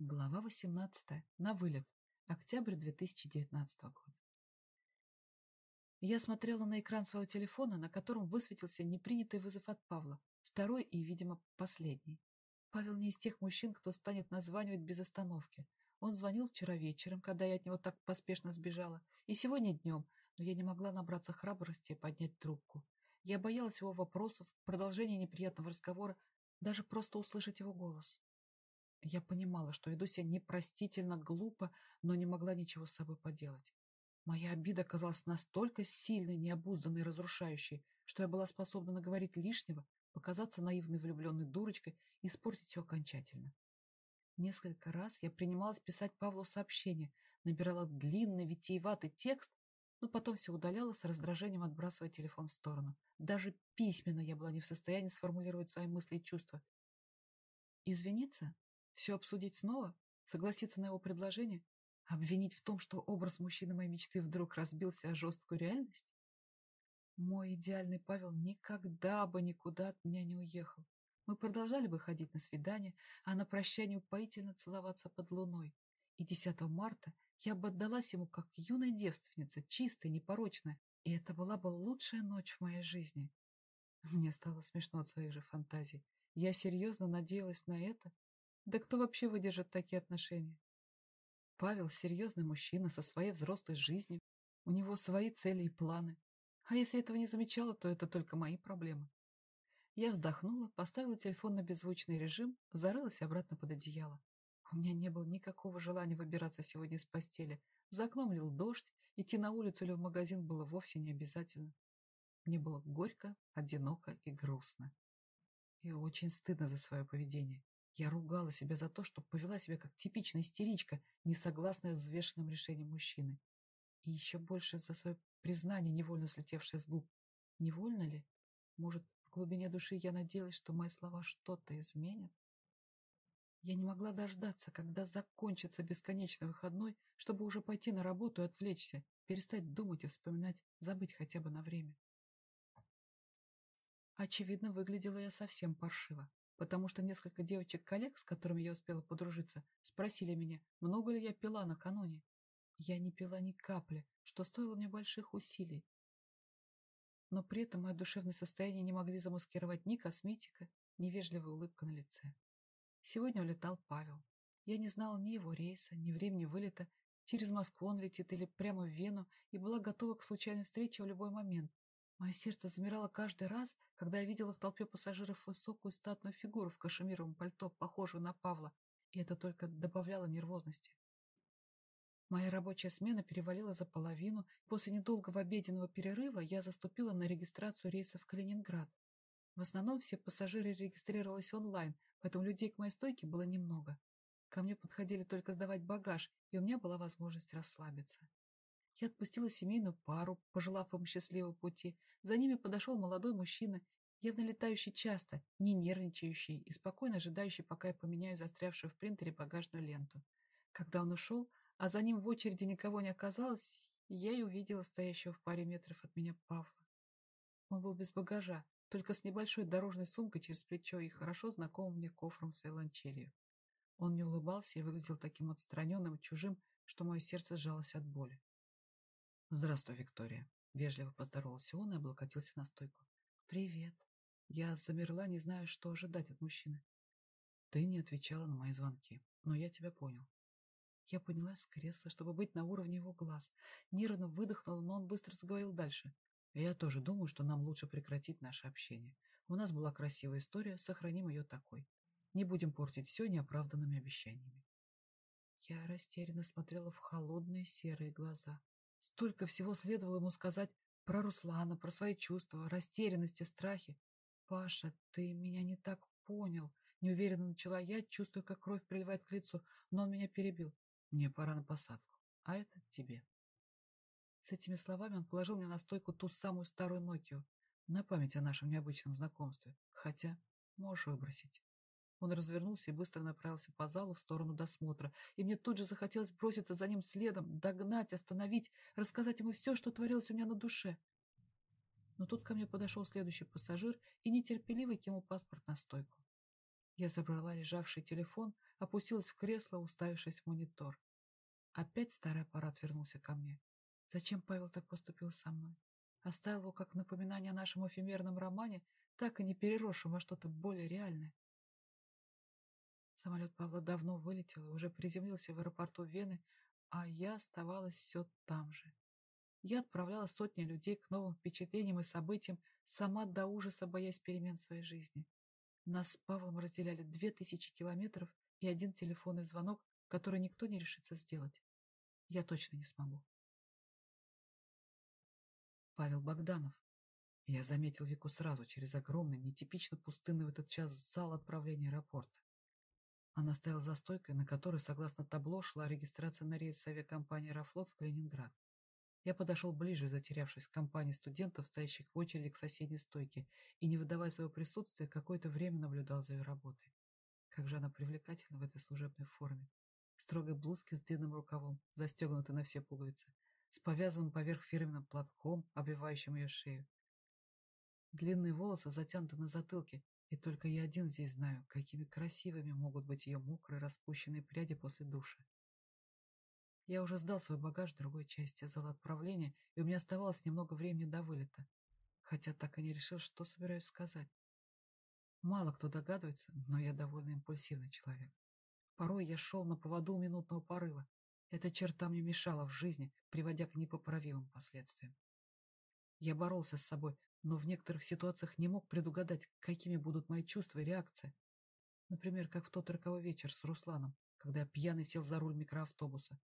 Глава 18. На вылет. Октябрь 2019 года. Я смотрела на экран своего телефона, на котором высветился непринятый вызов от Павла, второй и, видимо, последний. Павел не из тех мужчин, кто станет названивать без остановки. Он звонил вчера вечером, когда я от него так поспешно сбежала, и сегодня днем, но я не могла набраться храбрости поднять трубку. Я боялась его вопросов, продолжения неприятного разговора, даже просто услышать его голос. Я понимала, что веду себя непростительно глупо, но не могла ничего с собой поделать. Моя обида казалась настолько сильной, необузданной и разрушающей, что я была способна наговорить лишнего, показаться наивной влюбленной дурочкой и испортить все окончательно. Несколько раз я принималась писать Павлу сообщение, набирала длинный, витиеватый текст, но потом все удаляла с раздражением, отбрасывая телефон в сторону. Даже письменно я была не в состоянии сформулировать свои мысли и чувства. Извиниться? Все обсудить снова? Согласиться на его предложение? Обвинить в том, что образ мужчины моей мечты вдруг разбился о жесткую реальность? Мой идеальный Павел никогда бы никуда от меня не уехал. Мы продолжали бы ходить на свидания, а на прощание упоительно целоваться под луной. И 10 марта я бы отдалась ему как юная девственница, чистая, непорочная, и это была бы лучшая ночь в моей жизни. Мне стало смешно от своих же фантазий. Я серьезно надеялась на это, да кто вообще выдержит такие отношения? Павел – серьезный мужчина со своей взрослой жизнью. У него свои цели и планы. А если этого не замечала, то это только мои проблемы. Я вздохнула, поставила телефон на беззвучный режим, зарылась обратно под одеяло. У меня не было никакого желания выбираться сегодня из постели. За окном лил дождь, идти на улицу или в магазин было вовсе не обязательно. Мне было горько, одиноко и грустно. И очень стыдно за свое поведение. Я ругала себя за то, что повела себя как типичная истеричка, не согласная с взвешенным решением мужчины. И еще больше за свое признание, невольно слетевшее с губ. Невольно ли? Может, в глубине души я надеялась, что мои слова что-то изменят? Я не могла дождаться, когда закончится бесконечный выходной, чтобы уже пойти на работу и отвлечься, перестать думать и вспоминать, забыть хотя бы на время. Очевидно, выглядела я совсем паршиво потому что несколько девочек-коллег, с которыми я успела подружиться, спросили меня, много ли я пила накануне. Я не пила ни капли, что стоило мне больших усилий. Но при этом мое душевное состояние не могли замаскировать ни косметика, ни вежливая улыбка на лице. Сегодня улетал Павел. Я не знала ни его рейса, ни времени вылета, через Москву он летит или прямо в Вену, и была готова к случайной встрече в любой момент, Мое сердце замирало каждый раз, когда я видела в толпе пассажиров высокую статную фигуру в кашемировом пальто, похожую на Павла, и это только добавляло нервозности. Моя рабочая смена перевалила за половину, после недолгого обеденного перерыва я заступила на регистрацию рейса в Калининград. В основном все пассажиры регистрировались онлайн, поэтому людей к моей стойке было немного. Ко мне подходили только сдавать багаж, и у меня была возможность расслабиться. Я отпустила семейную пару, пожелав им счастливого пути. За ними подошел молодой мужчина, явно летающий часто, не нервничающий и спокойно ожидающий, пока я поменяю застрявшую в принтере багажную ленту. Когда он ушел, а за ним в очереди никого не оказалось, я и увидела стоящего в паре метров от меня Павла. Он был без багажа, только с небольшой дорожной сумкой через плечо и хорошо знакомым мне кофром с виолончелью. Он не улыбался и выглядел таким отстраненным чужим, что мое сердце сжалось от боли. «Здравствуй, Виктория», — вежливо поздоровался он и облокотился на стойку. «Привет». Я замерла, не зная, что ожидать от мужчины. «Ты не отвечала на мои звонки, но я тебя понял». Я поднялась с кресла, чтобы быть на уровне его глаз. Нервно выдохнула, но он быстро заговорил дальше. «Я тоже думаю, что нам лучше прекратить наше общение. У нас была красивая история, сохраним ее такой. Не будем портить все неоправданными обещаниями». Я растерянно смотрела в холодные серые глаза. Столько всего следовало ему сказать про Руслана, про свои чувства, растерянности, страхи. «Паша, ты меня не так понял», — неуверенно начала я, чувствуя, как кровь приливает к лицу, но он меня перебил. «Мне пора на посадку, а это тебе». С этими словами он положил мне на стойку ту самую старую Нокию, на память о нашем необычном знакомстве, хотя можешь выбросить. Он развернулся и быстро направился по залу в сторону досмотра, и мне тут же захотелось броситься за ним следом, догнать, остановить, рассказать ему все, что творилось у меня на душе. Но тут ко мне подошел следующий пассажир и нетерпеливо кинул паспорт на стойку. Я забрала лежавший телефон, опустилась в кресло, уставившись в монитор. Опять старый аппарат вернулся ко мне. Зачем Павел так поступил со мной? Оставил его как напоминание о нашем эфемерном романе, так и не переросшем во что-то более реальное. Самолет Павла давно вылетел и уже приземлился в аэропорту Вены, а я оставалась все там же. Я отправляла сотни людей к новым впечатлениям и событиям, сама до ужаса боясь перемен в своей жизни. Нас с Павлом разделяли две тысячи километров и один телефонный звонок, который никто не решится сделать. Я точно не смогу. Павел Богданов. Я заметил Вику сразу через огромный, нетипично пустынный в этот час зал отправления аэропорта. Она стояла за стойкой, на которой, согласно табло, шла регистрация на рейс авиакомпании «Аэрофлот» в Калининград. Я подошел ближе, затерявшись в компании студентов, стоящих в очереди к соседней стойке, и, не выдавая своего присутствия, какое-то время наблюдал за ее работой. Как же она привлекательна в этой служебной форме. Строгой блузке с длинным рукавом, застегнутой на все пуговицы, с повязанным поверх фирменным платком, обвивающим ее шею. Длинные волосы затянуты на затылке, и только я один здесь знаю, какими красивыми могут быть ее мокрые распущенные пряди после душа. Я уже сдал свой багаж в другой части зала отправления, и у меня оставалось немного времени до вылета, хотя так и не решил, что собираюсь сказать. Мало кто догадывается, но я довольно импульсивный человек. Порой я шел на поводу минутного порыва. Эта черта мне мешала в жизни, приводя к непоправимым последствиям. Я боролся с собой, но в некоторых ситуациях не мог предугадать, какими будут мои чувства и реакции. Например, как в тот роковой вечер с Русланом, когда я пьяный сел за руль микроавтобуса.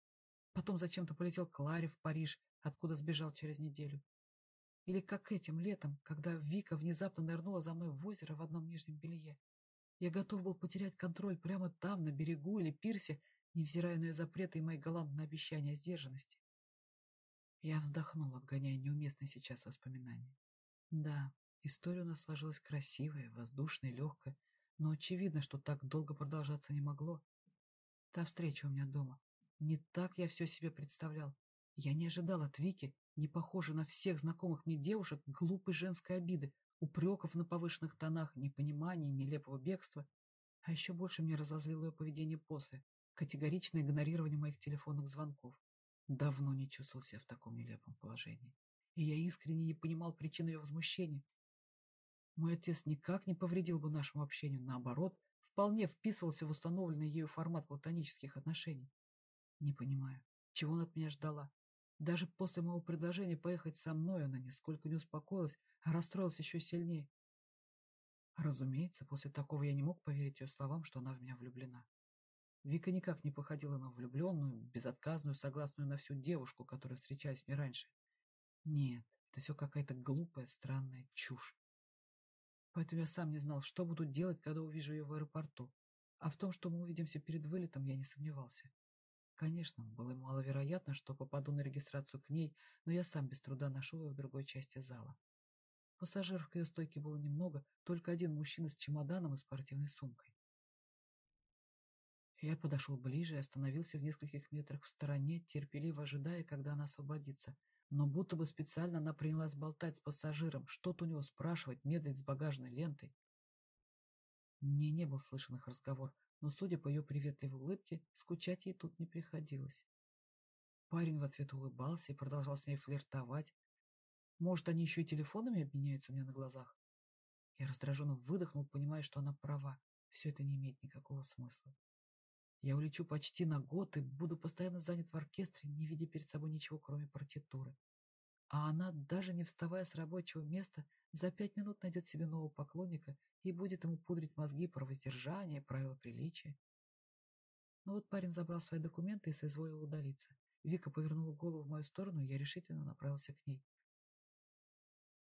Потом зачем-то полетел к Ларе в Париж, откуда сбежал через неделю. Или как этим летом, когда Вика внезапно нырнула за мной в озеро в одном нижнем белье. Я готов был потерять контроль прямо там, на берегу или пирсе, невзирая на ее запреты и мои галантные обещания сдержанности. Я вздохнул, отгоняя неуместные сейчас воспоминания. Да, история у нас сложилась красивая, воздушная, легкая, но очевидно, что так долго продолжаться не могло. Та встреча у меня дома. Не так я все себе представлял. Я не ожидал от Вики, не похожей на всех знакомых мне девушек, глупой женской обиды, упреков на повышенных тонах, непонимания, нелепого бегства. А еще больше меня разозлило ее поведение после, категоричное игнорирование моих телефонных звонков. Давно не чувствовал себя в таком нелепом положении и я искренне не понимал причин ее возмущения. Мой отец никак не повредил бы нашему общению, наоборот, вполне вписывался в установленный ею формат платонических отношений. Не понимаю, чего она от меня ждала. Даже после моего предложения поехать со мной она нисколько не успокоилась, а расстроилась еще сильнее. Разумеется, после такого я не мог поверить ее словам, что она в меня влюблена. Вика никак не походила на влюбленную, безотказную, согласную на всю девушку, которая встречалась мне раньше. Нет, это все какая-то глупая, странная чушь. Поэтому я сам не знал, что буду делать, когда увижу ее в аэропорту. А в том, что мы увидимся перед вылетом, я не сомневался. Конечно, было маловероятно, что попаду на регистрацию к ней, но я сам без труда нашел ее в другой части зала. Пассажиров к ее стойке было немного, только один мужчина с чемоданом и спортивной сумкой. Я подошел ближе и остановился в нескольких метрах в стороне, терпеливо ожидая, когда она освободится — но будто бы специально она принялась болтать с пассажиром, что-то у него спрашивать, медлить с багажной лентой. Мне не был слышен их разговор, но, судя по ее приветливой улыбке, скучать ей тут не приходилось. Парень в ответ улыбался и продолжал с ней флиртовать. Может, они еще и телефонами обменяются у меня на глазах? Я раздраженно выдохнул, понимая, что она права. Все это не имеет никакого смысла. Я улечу почти на год и буду постоянно занят в оркестре, не видя перед собой ничего, кроме партитуры. А она, даже не вставая с рабочего места, за пять минут найдет себе нового поклонника и будет ему пудрить мозги про воздержание, правила приличия. Но вот парень забрал свои документы и соизволил удалиться. Вика повернула голову в мою сторону, и я решительно направился к ней.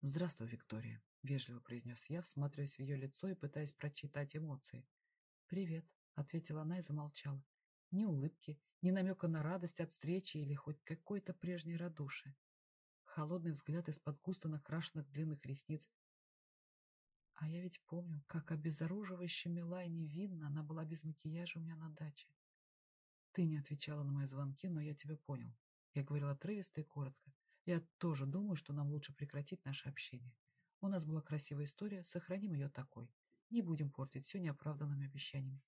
«Здравствуй, Виктория», — вежливо произнес я, всматриваясь в ее лицо и пытаясь прочитать эмоции. «Привет», ответила она и замолчала. Ни улыбки, ни намека на радость от встречи или хоть какой-то прежней радушие. Холодный взгляд из-под густо накрашенных длинных ресниц. А я ведь помню, как обезоруживающе мила и невинна она была без макияжа у меня на даче. Ты не отвечала на мои звонки, но я тебя понял. Я говорила отрывисто и коротко. Я тоже думаю, что нам лучше прекратить наше общение. У нас была красивая история, сохраним ее такой. Не будем портить все неоправданными обещаниями.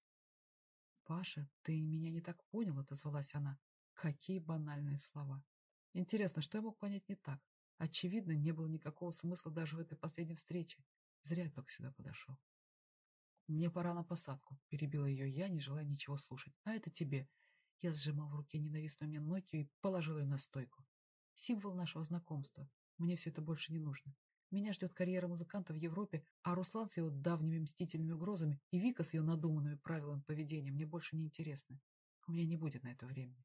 «Паша, ты меня не так понял», — отозвалась она. Какие банальные слова. Интересно, что я мог понять не так? Очевидно, не было никакого смысла даже в этой последней встрече. Зря я только сюда подошел. «Мне пора на посадку», — перебила ее я, не желая ничего слушать. «А это тебе». Я сжимал в руке ненавистную мне Нокию и положил ее на стойку. Символ нашего знакомства. Мне все это больше не нужно. Меня ждет карьера музыканта в Европе, а Руслан с его давними мстительными угрозами и Вика с ее надуманными правилами поведения мне больше не интересны. У меня не будет на это времени.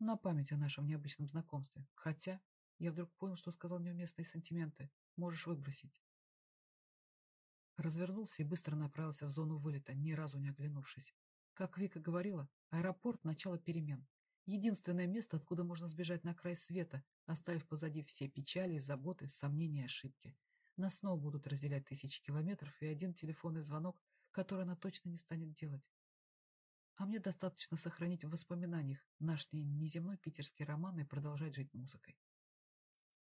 На память о нашем необычном знакомстве. Хотя я вдруг понял, что сказал неуместные сантименты. Можешь выбросить. Развернулся и быстро направился в зону вылета, ни разу не оглянувшись. Как Вика говорила, аэропорт – начало перемен. Единственное место, откуда можно сбежать на край света, оставив позади все печали, заботы, сомнения и ошибки. Нас снова будут разделять тысячи километров и один телефонный звонок, который она точно не станет делать. А мне достаточно сохранить в воспоминаниях наш с ней неземной питерский роман и продолжать жить музыкой.